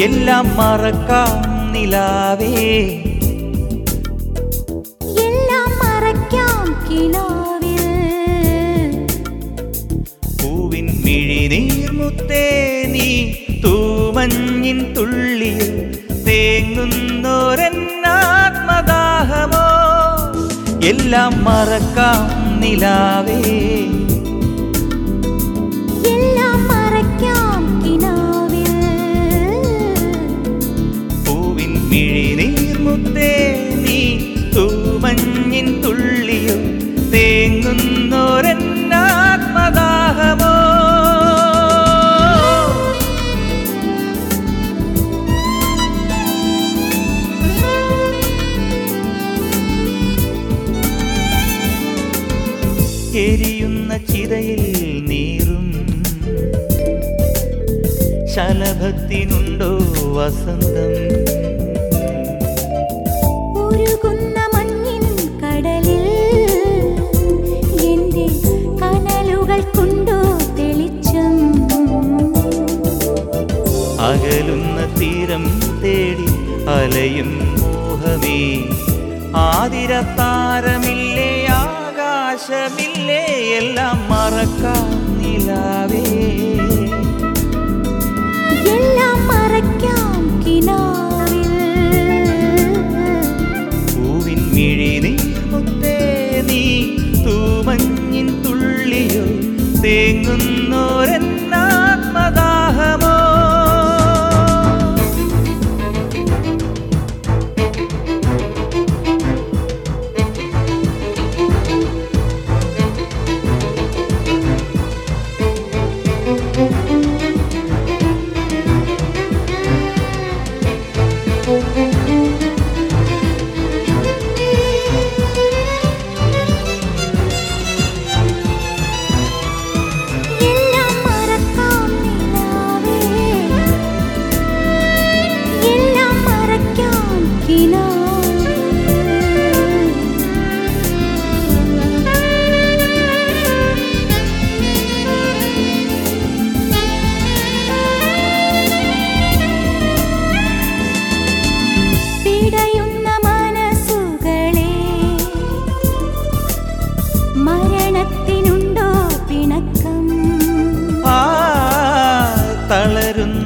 എല്ലാം മറക്കാം നിലാവേ. എല്ലാം മറക്കാം കിനാവിൽ. പൂവിൻ മിഴിനീർമുത്തേ നീ തൂമഞ്ഞിൻ തുള്ളിയിൽ തേങ്ങുന്നോരെന്നാത്മദാഹമോ എല്ലാം മറക്കാം നിലാവേ. എരിയുന്ന ചിതയിൽ നീറും. ശലഭത്തിനുണ്ടോ വസന്തം? ഉരുകുന്ന മഞ്ഞിൻ കടലിൽ എന്റെ തെളിച്ചം? അകലുന്ന തീരം തേടി അലയും മോഹമേ. ആതിരത്താരമില്ലേ ആകാശമില്ലേ എല്ലാം മറക്കാം നിലാവേ. എല്ലാം മറക്കാം കിനാവിൽ. പൂവിൻ മിഴിനീർമുത്തേ നീ തൂമഞ്ഞിൻ തുള്ളിയോ തേങ്ങുന്നോരെന്നാത്മദാഹമോ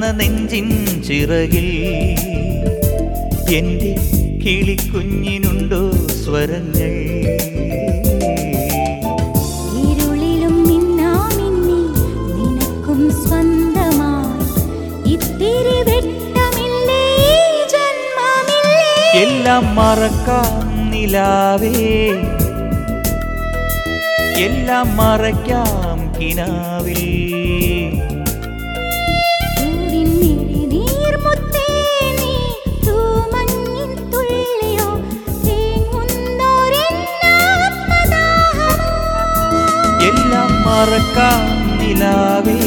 തളരുന്ന നെഞ്ചിൻ ചിറകിൽ എന്റെ കിളിക്കുഞ്ഞിനുണ്ടോ സ്വരങ്ങൾ? ഇരുളിലും മിന്നാമിന്നി നിനക്കും സ്വന്തമായി. ഇത്തിരി വെട്ടമില്ലേ ഈ ജന്മമില്ലേ? എല്ലാം മറക്കാം നിലാവേ. എല്ലാം മറയ്ക്കാം കിനാവിൽ. മറക്കാം നിലാവേ